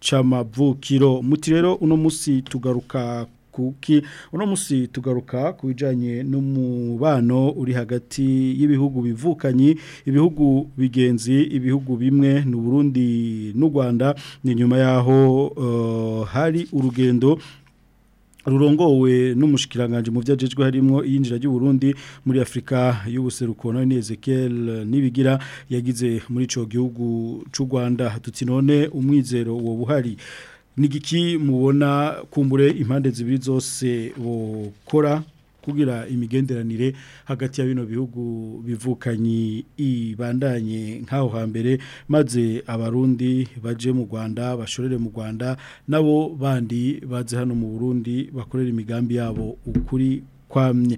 cy'amavukiro muti rero uno musi tugaruka kuki uno munsi tugaruka ku bijyanye n'umubano uri hagati y'ibihugu bivukanye ibihugu bigenzi ibihugu bimwe ni Burundi n'u Rwanda ni nyuma yaho eh, hari urugendo rurongowe n'umushikiranganje mu byajejwe harimo yinjira y'u Burundi muri Afrika y'ubuseruko ni Ezekiel nibigira yagize muri ico gihugu cy'u Rwanda tutsinone umwizero wo buhari nigiki mubona kumbure impande zibiri zose bokora kugira imigenderanire hagati ya bino bihugu bivukanye ibandanye nk'aho hambere maze abarundi baje mu Rwanda bashorere mu Rwanda nabo bandi baze hano mu Burundi bakorera imigambi yabo ukuri kwamye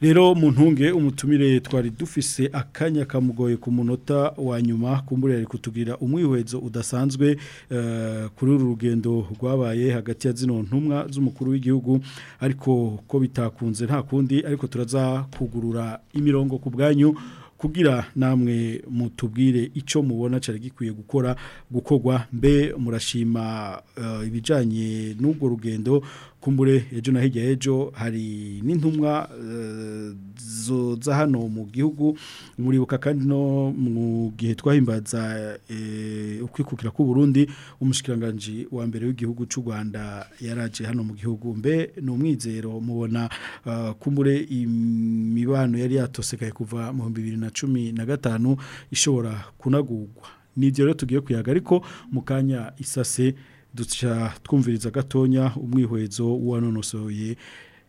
rero mu umutumire twari dufise akanya kamugoye ku munota wa nyuma kumbure ari kutugira umwihwezo udasanzwe eh, kuri uru rugendo rwabaye hagati ya zino ntumwa z'umukuru w'igihugu ariko ko bitakunze nta kundi ariko turaza kugurura imirongo ku bwanyu kugira namwe mutubwire icyo mubona cyari gikwiye gukora gukorwa mbe murashima eh, ibijyanye n'ubwo rugendo kumbure ejo na hirya ejo hari n'intumwa eh, zoza hano mu gihugu muribuka kandi no mu gihe twahimbaza eh, ukwikukira ku Burundi umushikiranganji wa mbere w'igihugu cy'u Rwanda yaraje hano mu gihugu mbe numwizero mubona eh, kumbure imibano yari yatosekaye kuva mu 2015 ishobora kunagurwa nivyo rero tugiye kuyaga ariko mukanya isase duca twumviriza gatonya umwihwezo wanonosoye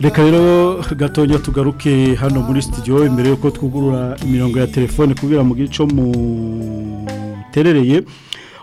reka rero gatonya tugaruke hano muri studio imbere y'uko twugurura imirongo ya telefone kubwira mu gice muterereye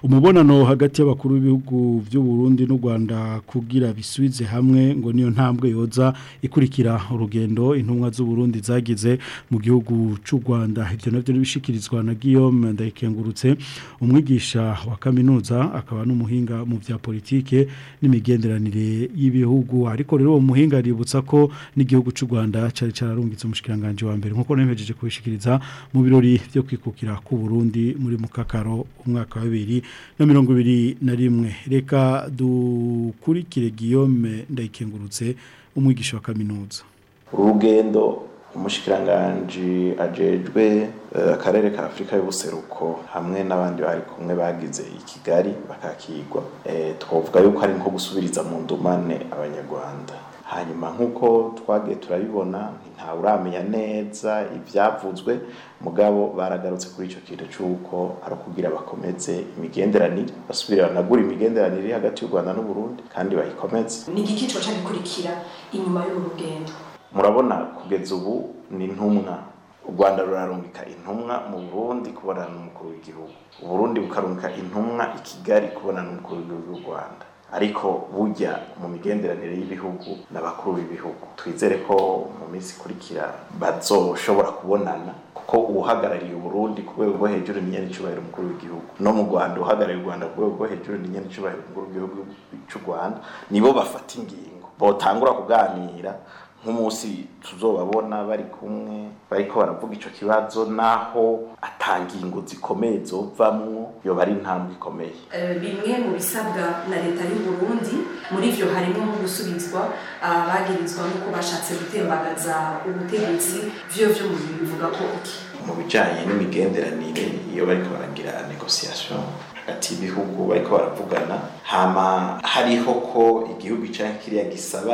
umubonano hagati y'abakuru b'ibihugu by'u Burundi n'u Rwanda kugira bisubize hamwe ngo niyo ntambwe yoza ikurikira urugendo intumwa z'u Burundi zagize mu gihugu cy'u Rwanda ibyo navyo nibishikirizwa na Guillaume Ndayikengurutse umwigisha wa kaminuza akaba n'umuhinga mu bya politike n'imigenderanire y'ibihugu ariko rero uwo muhinga aributsa ko n'igihugu cy'u Rwanda cyari cyararungitse umushikiranganje wa mbere nkuko nemejeje kubishikiriza mu birori byo kwikukira ku Burundi muri mukakaro umwaka wa 2000 na mirongo ibiri na rimwe reka dukurikire Guillaume ndayikengurutse umwigisha wa kaminuza urugendo umushikiranganji ajejwe eh, akarere ka afurika y'ubuseruko hamwe n'abandi bari kumwe bagize i kigali bakakigwa eh, twavuga yuko ari nko gusubiriza mu ndumane abanyarwanda hanyuma nk'uko twagiye turabibona ntawe neza ibyavuzwe mugabo baragarutse kuri icyo kintu cy'uko ari ukugira bakomeze imigenderanire basubire banagura imigenderanire iri hagati y'u rwanda n'u Burundi kandi bayikomeze ni igikiciro cyagikurikira inyuma y'uru rugendo murabona kugeza ubu ni intumwa u rwanda rurarungika intumwa mu burundi kubonana n'umukuru w'igihugu U Burundi bukarungika intumwa i kigali kubona n'umukuru w'igihugu cy'u rwanda ariko bujya mu migenderanire y'ibihugu n'abakuru b'ibihugu twizere ko mu minsi ikurikira bazoshobora kubonana kuko uhagarariye Burundi ku rwego rwo hejuru ni nyenicubahiro umukuru w'igihugu no mu Rwanda uhagarariye u Rwanda ku rwego rwo hejuru ni nyenicubahiro umukuru w'igihugu cy'u Rwanda nibo bafata ingingo botangura kuganira nk'umunsi tuzobabona bari kumwe bariko baravuga ico kibazo naho atangingo zikomeye zovamwo yoba ari intambwe ikomeye eh, bimwe mu bisabwa na leta y'u Burundi muri vyo harimo nko gusubizwa abagirizwa ah, nuko bashatse gutembagaza ubutegetsi vyo vyo mu bivuga ko mu bijyanye n'imigenderanire iyo bariko baragira negociation hagati y'ibihugu bariko baravugana hama hariho ko igihugu canke kiriya gisaba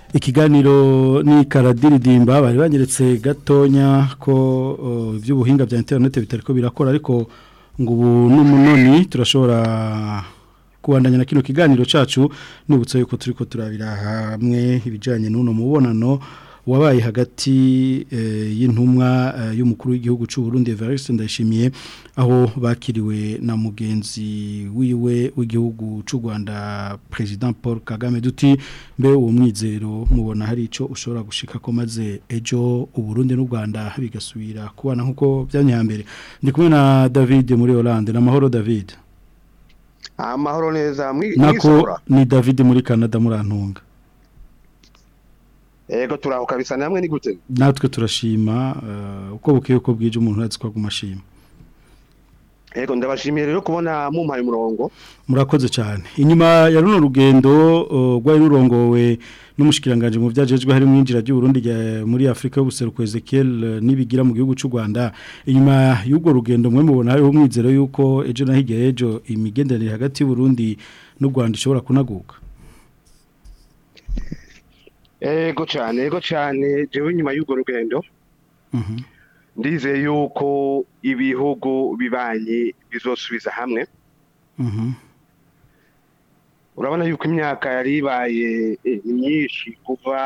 ikiganiro ni karadiridimba bari banyeretse gatonya ko by’ubuhinga bya internet bitari ko birakora ariko ngo ubu n'umunoni turashobora kubandanya na kino kiganiro cyacu nibutse yuko turiko turabira hamwe ibijyanye n'uno mubonano wabaye hagati eh, y'intumwa eh, y'umukuru w'igihugu cy'u Burundi Evariste Ndayishimiye aho bakiriwe na mugenzi wiwe w'igihugu cy'u Rwanda President Paul Kagame duti mbe uwo mwizero mubona hari ico ushobora gushika ko maze ejo u Burundi n'u Rwanda bigasubira kubana nkuko byanyambere ndi kumwe na David muri Hollande na mahoro David amahoro neza mwishora ni David muri Canada murantunga yego turaho kabisa namwe ni gute natwe turashima eh, uko bukeye uko bwije umuntu uratse ko kumashima ndabashimiye rero kubona mumpaye umurongo murakoze cyane inyuma ya runo rugendo eh, rwari rurongowe n'umushyikiranganje mu byagejwe harimo injira ry'uburundi muri afurika y'ubuseruko ezekiel eh, n'ibigira mu gihugu cy'u rwanda inyuma y'ubwo rugendo mwe mubona hariho umwizero y'uko ejo na hirya y'ejo imigenderanire hagati y'uburundi n'u rwanda ishobora kunaguka ego cyane ego cyane jewe nyuma y'urwo rugendo mhm. ndizeye yuko ibihugu bibanye bizosubiza hamwe mhm. urabona yuko imyaka yari ibaye eh, myinshi kuva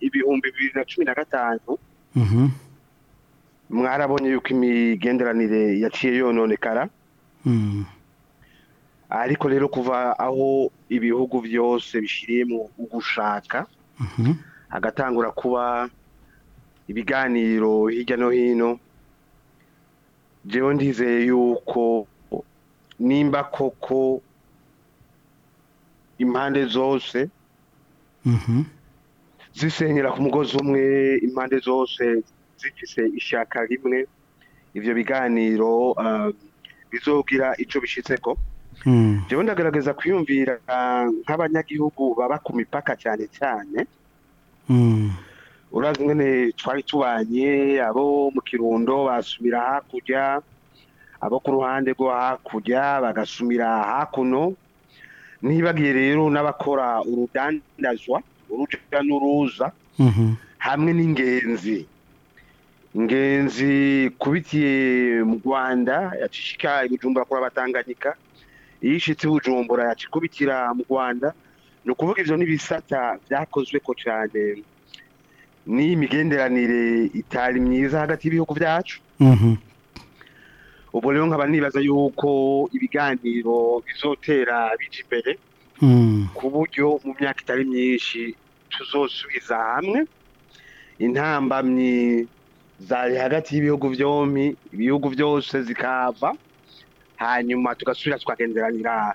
ibihumbi bibiri na cumi na gatanu mhm. mwarabonye yuko imigenderanire yaciye yononekara ariko rero kuva aho ibihugu byose bishyiriyemo ugushaka agatangura kuba ibiganiro hirya no hino jewe ndizeye yuko nimba koko impande zose mhm. zisenyera ku mugozi umwe impande zose zifise ishaka rimwe ivyo biganiro eh, bizogira ico bishitseko Hmm. njyewe ndagaragaza kwiyumvira nk'abanyagihugu baba ku mipaka cyane cyane hmm. urazi nyine twari tubanye abo mu kirundo basubira hakurya abo ku ruhande rwo hakurya bagasumira hakuno ntibagiye rero n'abakora urudandazwa uruca n'uruza hmm. hamwe n'ingenzi ingenzi kubitiye eh, mu rwanda yacishika i bujumbura kuri abatanganyika iyo ishyitse bujumbura yakikubitira mu rwanda ni ukuvuga ibyo n'ibisata byakozwe ko cyane n'imigenderanire itari myiza hagati y'ibihugu byacu mhm. ubu rero nkaba nibaza yuko ibiganiro bizotera bije imbere mhm. ku buryo mu myaka itari myinshi tuzosubiza hamwe intambamyi zari hagati y'ibihugu byombi ibihugu byose zikava hanyuma tugasubira tukagenderanira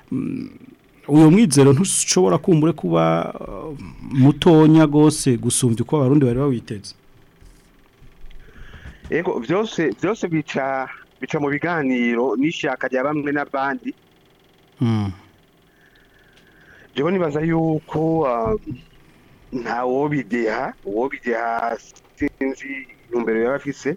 uyu mwizero ntushobora kumbure kuba uh, mutonya gose gusumbya uko abarundi bari bawiteze yego byose byose bica bica mu biganiro n'ishyaka rya bamwe n'abandi jyewe hmm. nibaza yuko um, nta wobideha wobideha sinzi intumbero yaba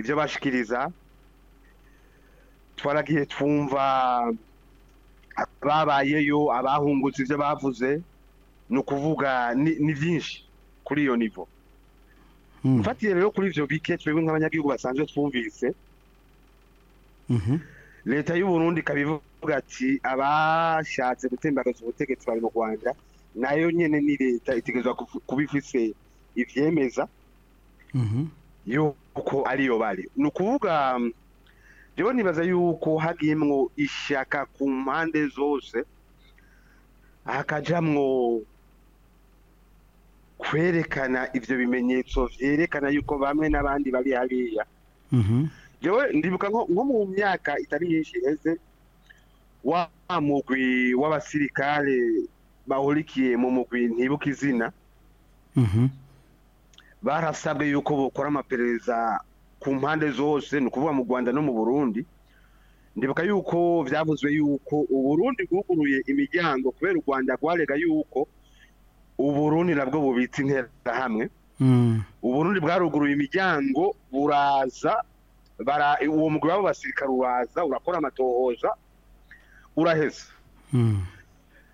ibyo bashikiriza twaragiye twumva babayeyo abahungutse ibyo bavuze ni ukuvuga ni byinshi kuri iyo nivo hmm. mfatire rero kuri ibyo bike twebwe nk'abanyagihugu basanzwe twumvise mhm. leta y'uburundi ikaba ivuga ati abashatse gutembagaza ubutegetsi bari mu rwanda nayo nyine ni leta itegerezwa kuba ifise ibyemeza mhm. yuko ariyo bari ni ukuvuga rero nibaza yuko hagiyemwo ishyaka ku mpande zose hakajamwo kwerekana ibyo bimenyetso byerekana yuko bamwe n'abandi bari hariya yewe mhm. ndibuka nko mu myaka itari nyinshi eze wa mugwi w'abasirikare bahurikiye mu mugwi ntibuka izina mhm. barasabwe yuko bukora amaperereza ku mpande zose ni ukuvuga mu rwanda no mu burundi ndibuka yuko byavuzwe yuko uburundi bwuguruye imiryango kubera u rwanda rwarega yuko uburundi nabwo bubitse interahamwe hmm. uburundi bwaruguruye imiryango buraza uwo mugwi wabo basirikare uraza urakora amatohoza uraheza hmm.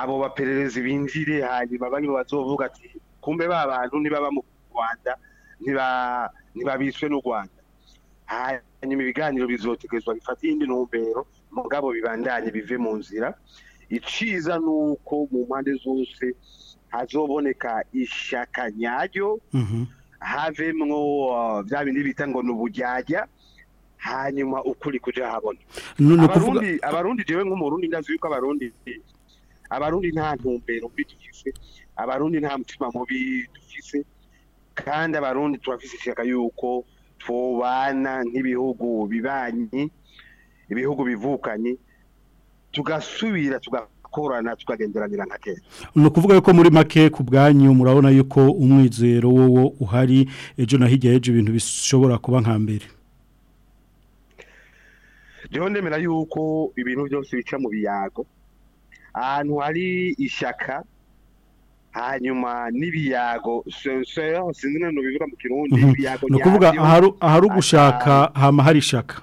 abo baperereza binjire hanyuma banyuma bazovuga ati kumbe ba bantu nibaba mu rwanda ntibabishwe n'u rwanda hanyuma ibiganiro bizotegezwa bifatiye indi ntumbero mugabo bibandanye bive mu nzira iciza ni uko mu mpande zose hazoboneka ishaka nyaryo mhm. havemwo bya uh, bindi bita ngo ni ubujyajya hanyuma ukuri kujya habona abarundi jewe nk'umurundi ndazi yuko abarundi abarundi nta ntumbero mbi abarundi nta mutima mubi dufise kandi abarundi turafise ishyaka yuko tubana nk'ibihugu bibanyi ibihugu bivukanye tugasubira tuga turakorana tukagenderanira nka kera ni ukuvuga yuko muri make ku bwanyu murabona yuko umwizero wowo uhari ejo na hirya y'ejo ibintu bishobora kuba nka mbere rero ndemera yuko ibintu byose bica mu biyago ahantu hari ishyaka hanyuma n'ibiyago sinzi none bibura mu kirundi mhm. ibiyago ni ukuvuga ahari ugushaka hama hari ishaka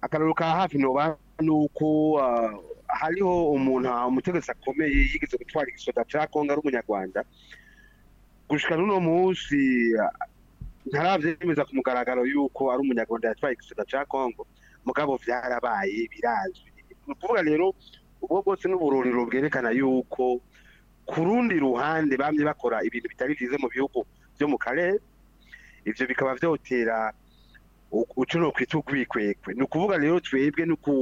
akararo ka hafi ni uko ah, hariho umuntu umutegetsi akomeye yigeze gutwara igisoda cya kongo ari umunyarwanda gushika n'uno munsi ntarabyemeza ku mugaragaro yuko ari umunyarwanda yatwaye igisoda cya Congo mugabo byarabaye birazwi ni ukuvuga rero ubwo bwose n'ubururiro bwerekana yuko ku rundi ruhande bamye bakora ibintu bitari byiza mu bihugu byo mu karere ibyo bikaba byotera ucuno kwita urwikwekwe ni ukuvuga rero twebwe no ku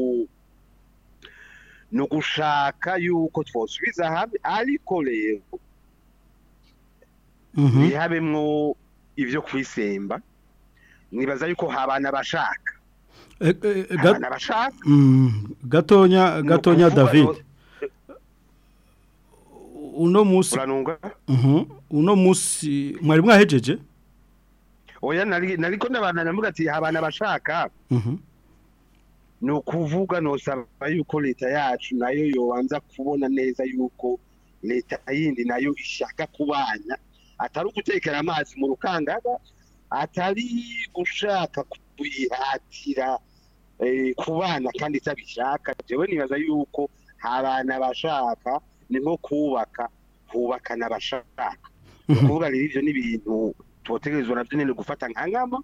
ni ugushaka yuko twosubiza hamwe ariko rero mhm. ntihabemwo ibyo kwisemba nibaza yuko habana bashaka eh, eh, eh, mm, gatonya gatonya david uno munsi mhm. uno munsi mwari mwahejeje oya nariko ndabantu namuga ati habana abashaka mhm. ni ukuvuga ntusaba yuko leta yacu nayo yobanza kubona neza yuko leta yindi nayo ishaka kubanya atari ugutekera amazi mu rukangaga atari gushaka kuyihatira eh, kubana kandi itabishaka jewe nibaza yuko habana bashaka ni nko kubaka hubakana abashaka mhm. kuvuga rero ibyo ni ibintu tubategerezwa nabyo nyine gufata nka nkama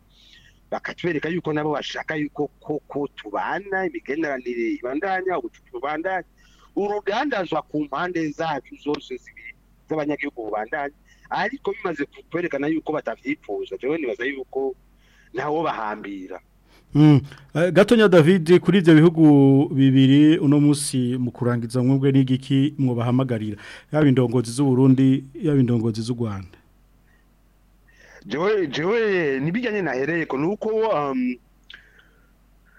bakatwereka yuko nabo bashaka yuko koko tubana imigenderanire ibandanya ubucuti bubandanya urugandazwa ku mpande zacu zose zibiri z'abanyagihugu bubandanya ariko bimaze kwerekana yuko batavyifuza jewe nibaza yuko nawo bahambira hmm. eh, gatonya david kuri ibyo bihugu bibiri uno munsi mu kurangiza mwebwe n'igiki mwo bahamagarira yaba indongozi z'uburundi yaba indongozi z'u rwanda jewe n'ibijyanye na ereko ni uko um,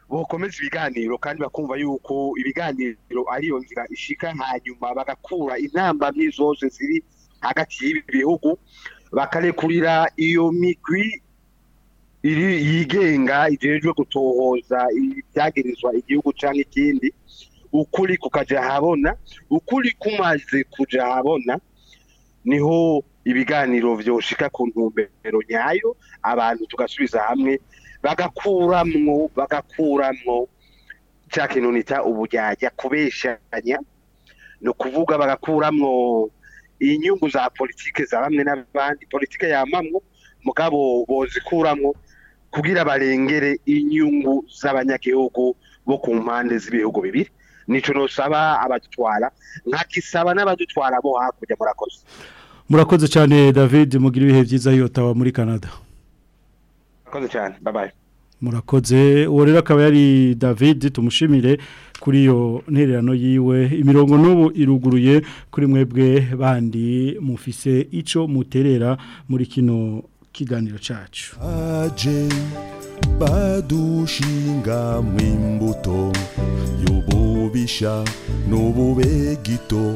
bokomeza ibiganiro kandi bakumva yuko ibiganiro ariyo nzira ishika hanyuma bagakura intambamyi zose ziri hagati y'ibi bihugu bakarekurira iyo migwi iri yigenga igejwe gutohoza ibyagirizwa igihugu cyangwa ikindi ukuri kukaja habona ukuri kumaze kuja habona niho ibiganiro vyoshika ku ntumbero nyayo abantu tugasubiza hamwe bagakuramwo bagakuramwo cya kintu nita ubujyajya kubeshanya ni ukuvuga bagakuramwo inyungu za politike za bamwe n'abandi politike yamamwo mugabo bozikuramwo kugira barengere inyungu z'abanyagihugu bo ku mpande z'ibihugu bibiri nicyo ntusaba abadutwara nkakisaba n'abadutwara bo hakurya murakoze murakoze cyane david mugira ibihe byiza yotawa muri canada murakoze cyane babaye murakoze uwo rero akaba yari david tumushimire kuri iyo ntererano yiwe imirongo n'ubu iruguruye kuri mwebwe bandi mufise icyo muterera muri kino kiganiro cyacu badushinga mu imbuto ububisha n'ububegito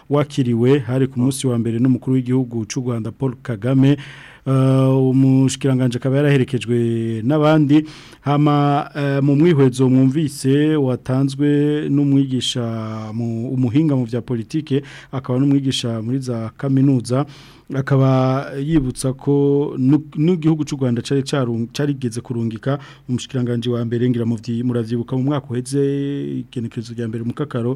wakiriwe hari ku munsi wa mbere n'umukuru w'igihugu cy'u Rwanda Paul Kagame Eh, umushikiranganje akaba yaraherekejwe n'abandi hama eh, mu mwihwezo mwumvise watanzwe n'umwigisha umuhinga mu bya politike akaba n'umwigisha muri za kaminuza akaba yibutsa ko n'igihugu cy'u Rwanda cyari cyarigeze kurungika umushikiranganje wa mbere ngira mu muravyibuka mu mwaka uheze igenekerezo rya mbere mu kakaro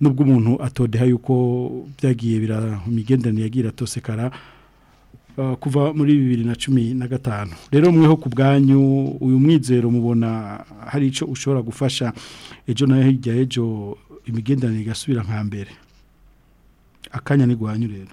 nubwo umuntu atodeha yuko byagiye bira imigenderanire yagiye iratosekara Uh, kuva muri bibiri na cumi na gatanu rero mweho ku bwanyu uyu mwizero mubona hari icyo ushobora gufasha ejo nayo hirya y'ejo imigenderanire igasubira nka mbere akanya ni guhanyu rero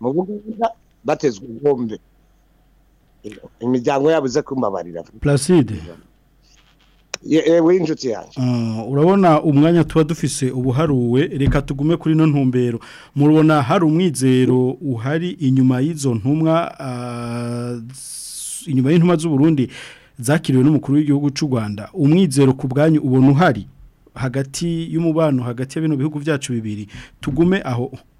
mu buganda batezwe ubwombe imiryango yabo iza kumbabarira placide yewe injuti yanjye mm, urabona umwanya tuba dufise ubuharuwe reka tugume kuri ino ntumbero murubona hari umwizero uhari inyuma y'izo ntumwa ah, inyuma y'intumwa Burundi zakiriwe n'umukuru w'igihugu cy'u Rwanda umwizero ku bwanyu ubona uhari hagati y'umubano hagati ya bino bihugu byacu bibiri tugume aho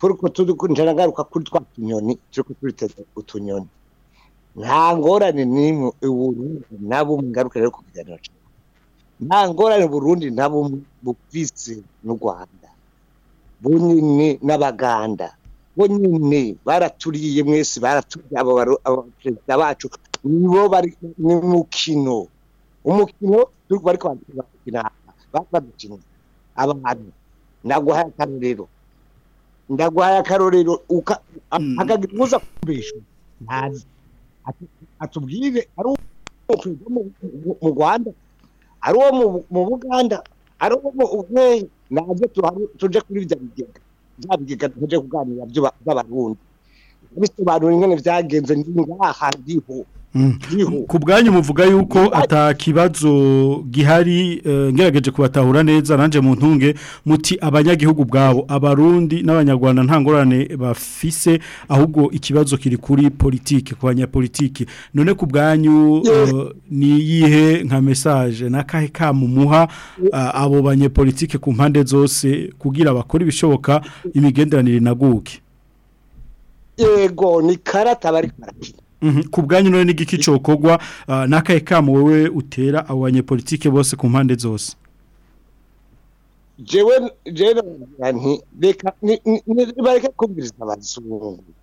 kuko turi ngaragaruka kuri twa tunyoni turi kutwiteza utunyoni nta ngorane n'imwe uburundi nabo ngaruka rero kubiganira cyane nta ngorane burundi nabo bufise n'u rwanda bunyine n'abaganda bonyine baraturiye mwese baraturya abo perezida bacu nibo bari mu mukino umukino turi bari kwandikira badukina abantu ndaguhaye akarorero ndaguhaye akarorero hmm. akaguza kubeshya ntazi atubwire ari uwo mu rwanda ari uwo mu buganda ari uwo mu ubuhe naje tuje kuri bya bigega bya bigega tuje kuganira by'abarundi bisobanura ingene byagenze ndi ngaha ndiho ku bwanyu muvuga yuko atakibazo gihari eh, ngerageje kubatahura neza nanje mu ntunge muti abanyagihugu bwabo abarundi n'abanyarwanda nta ngorane bafise ahubwo ikibazo kiri kuri politiki ku banyapolitiki none ku bwanyu eh, ni iyihe nka mesaje n'akahe kamumuha eh, abo banyepolitiki ku mpande zose kugira bakore ibishoboka imigenderanire naguke yego ni karata bari barakina Mhm. ku bwanyu none n'igiki cyokogwa ah, n'akahe kamo wowe utera abo banyepolitike bose ku mpande zose jewe jewe reka bareke kubwiriza abazungu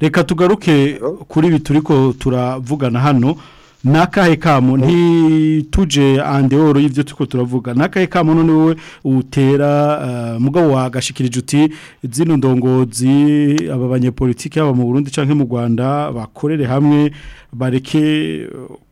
reka tugaruke kuri ibi turi ko turavugana hano nakahe kamo ntituje andeoro y'ibyo tuko turavuga nakahe kamo none wowe utera eh, mugabo wagashikirije uti zino ndongozi aba banyepolitike aba mu Burundi canke mu Rwanda bakorere hamwe bareke eh,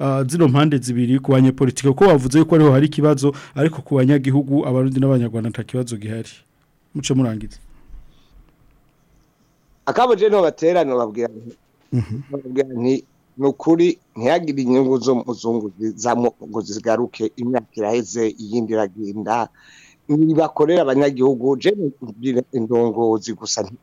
uh, zino mpande zibiri ku banyepolitike kuko bavuze yuko ariho hari ikibazo ariko ku banyagihugu abarundi n'abanyarwanda nta kibazo gihari muce murangiza akabuje niho baterana babwira nti mhm. nukuri ntiyagira inyungu zo muzungu ngo zigaruke imyaka iraheze iyindi iragenda ntibakorera abanyagihugu indongozi gusa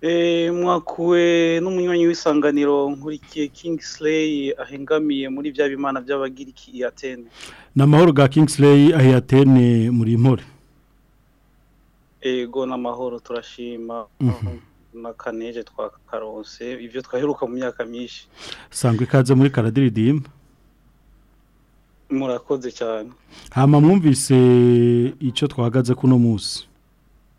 Eh, mwakuwe n'umunywanyi w'isanganiro nkurikiye Kingsley ahengamiye muri bya bimana by'abagiriki i ni amahoro ga Kingsley ahi muri mpore ego n'amahoro turashima mhm. na kaneje twa twakaronse ibyo twaheruka mu myaka myinshi sangwa ikaze muri karadiridimba murakoze cyane hama mwumvise icyo twahagaze kuno munsi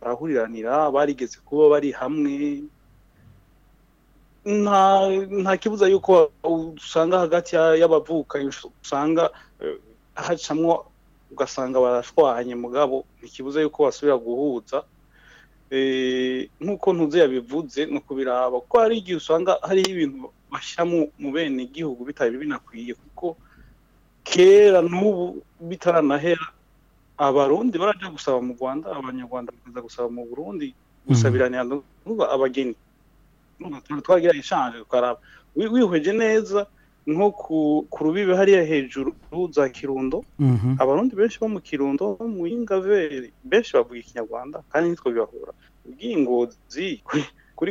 barahuriranira barigeze kuba bari hamwe nta nta kibuza yuko usanga hagati y'abavuka usanga hacamwo ugasanga barashwanye mugabo ntikibuze yuko basubira guhuza eh, nk'uko ntuze yabivuze ni ukubiraba kuko hari igihe usanga hari ibintu bashyira mu bene igihugu bitari binakwiye kuko kera n'ubu bitaranahera abarundi barajya gusaba mu rwanda abanyarwanda bakaza gusaba mu burundi gusabiranira mm-hmm. abageni twagira ishanje tukaraba wihweje neza nko ku rubibe hariya hejuru za kirundo mhm. abarundi benshi bo mu kirundo bo mu yingaveri benshi bavuga ikinyarwanda kandi nitwe bibahura ubw'ingozi kuri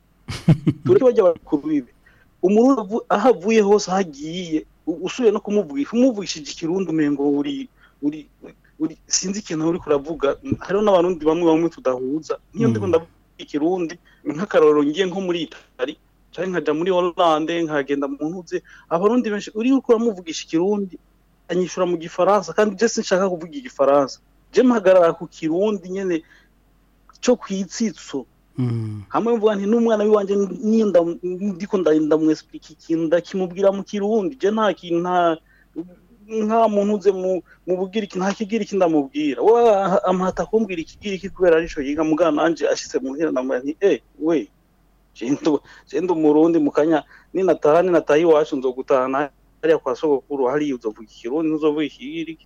tureke bajya ku rubibe umuntu aho avuye hose aho agiye usuye no kumuvugisha umuvugishije ikirundi umengo uri uri uri sinzi ikintu uri kuravuga hariho n'abarundi bamwe bamwe tudahuza niyo hmm. ndiko ndavuga ikirundi nk'akarorero ngiye nko muri itali canke nkaja muri Hollande nkagenda mu ntuze abarundi benshi uri uko ikirundi anyishura mu gifaransa kandi je sinshaka kuvuga igifaransa je mpagarara ku kirundi nyene cyo kwitsitso Mm. hamwe mvuga nti n'umwana w'iwanjye ndamwesipika ikintu kimubwira mu kirundi je nta nta muntu uze mu iki nta kigiriki ndamubwira we amata kumbwira ikigiriki kubera arico yiga mugana nanje ashitse mu ntera ndamubwira nti eh we jenda umurundi mu kanya ninataha ninataha iwacu nzogutahana hariya kwa sogokuru hariya uzovuga ikirundi ntuzovuga ikigiriki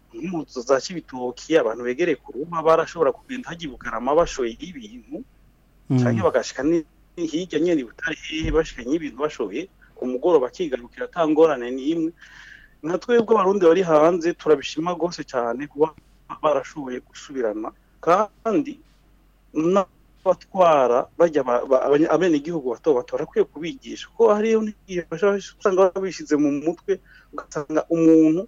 mu za kibitoki abantu begereye ku ruba barashobora kugenda hajya mm. i bugarama bashoye ibintu cyangwa bagashika hirya nyine butare bashikanye ibintu bashoye ku mugoroba akigarukira nta ngorane n'imwe nka twebwe abarundi bari hanze turabishima rwose cyane kuba barashoboye gusubirana kandi n'abatwara bajya igihugu bato bato barakwiye kubigisha ko hariyo usanga babishyize mu mutwe ugasanga umuntu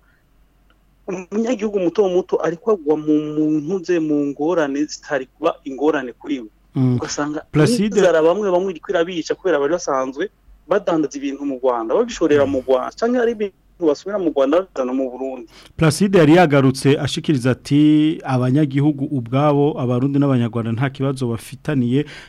umunyagihugu muto muto ariko agwa mu muntu ze mu ngorane zitari kuba ingorane kuri we mm. ugasanga inzara bamwe bamwe iriko irabica kubera bari basanzwe badandaza ibintu mu rwanda babishorera mu rwanda cyangwa ari ibintu basubira mu rwanda bazana mu burundi placide yari yagarutse ashikiriza ati abanyagihugu ubwabo abarundi n'abanyarwanda nta kibazo bafitaniye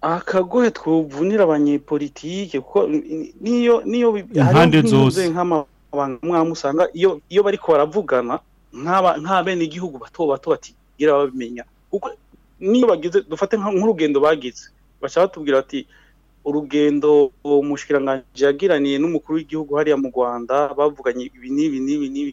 akagoye twuvunira abanyepolitike kuko niyo niyo impande zose nk'amabanga mwamusanga iyo iyo bariko baravugana nk'aba bene igihugu bato bato batigira babimenya kuko niyo bagize dufate nk'urugendo bagize bashaka batubwira ati urugendo umushikiranganje yagiraniye n'umukuru w'igihugu hariya mu Rwanda bavuganye ibi n'ibi n'ibi n'ibi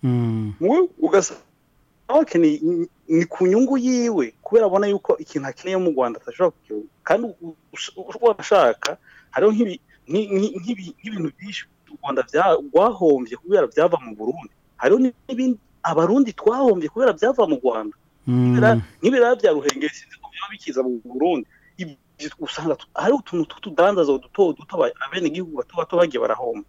hmm. ugasanga banki ni ku nyungu yiwe kubera abona yuko ikintu akeneye mu rwanda atashobora kukibona kandi ashaka hariho nk'ibintu byinshi u rwanda rwahombye kubera byava mu burundi hariho n'ibindi abarundi twahombye kubera byava mu rwanda nk'ibiraya mm. bya ruhengeri sinzi ko biba bikiza mu burundi usanga hari utuntu tw'utudandazo duto duto abenegihugu bato bato bagiye barahomba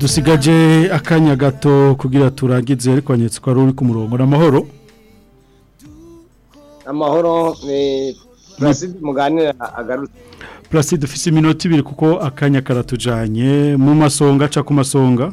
dusigaje akanya gato kugira turangize ariko wanyetse ko ari uri ku murongo n'amahoro amahoro Placide muganira agarutse Placide ufite iminota ibiri kuko akanya karatujanye mu masonga aca ku masonga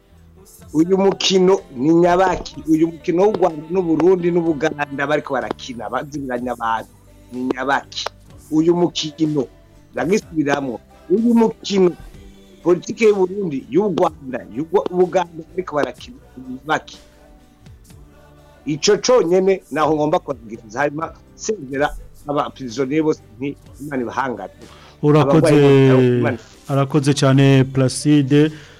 uyu mukino ni nyabaki uyu mukino w'u rwanda n'uburundi n'ubuganda bariko barakina bazibiranya abantu ni nyabaki uyu mukino ndagisubiramo uyu mukino politiki y'uburundi y'u rwanda y'ubuganda ariko barakina nyabaki icyo cyonyine naho ngomba kurangiza harimo sendera abapirizoniye bose imana ibahangane urakoze arakoze cyane placide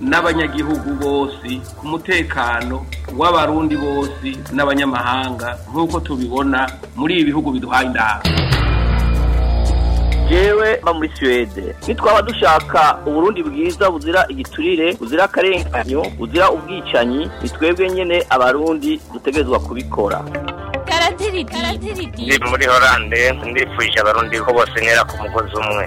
n'abanyagihugu bose ku mutekano w'abarundi bose n'abanyamahanga nk'uko tubibona muri ibi bihugu biduhaye inama jewe mba muri suwede nitwaba dushaka uburundi bwiza buzira igiturire buzira akarenganyo buzira ubwicanyi ni twebwe nyine abarundi dutegerezwa kubikora ndi muri horande ndifuje abarundi ko bose ntera ku mugozi umwe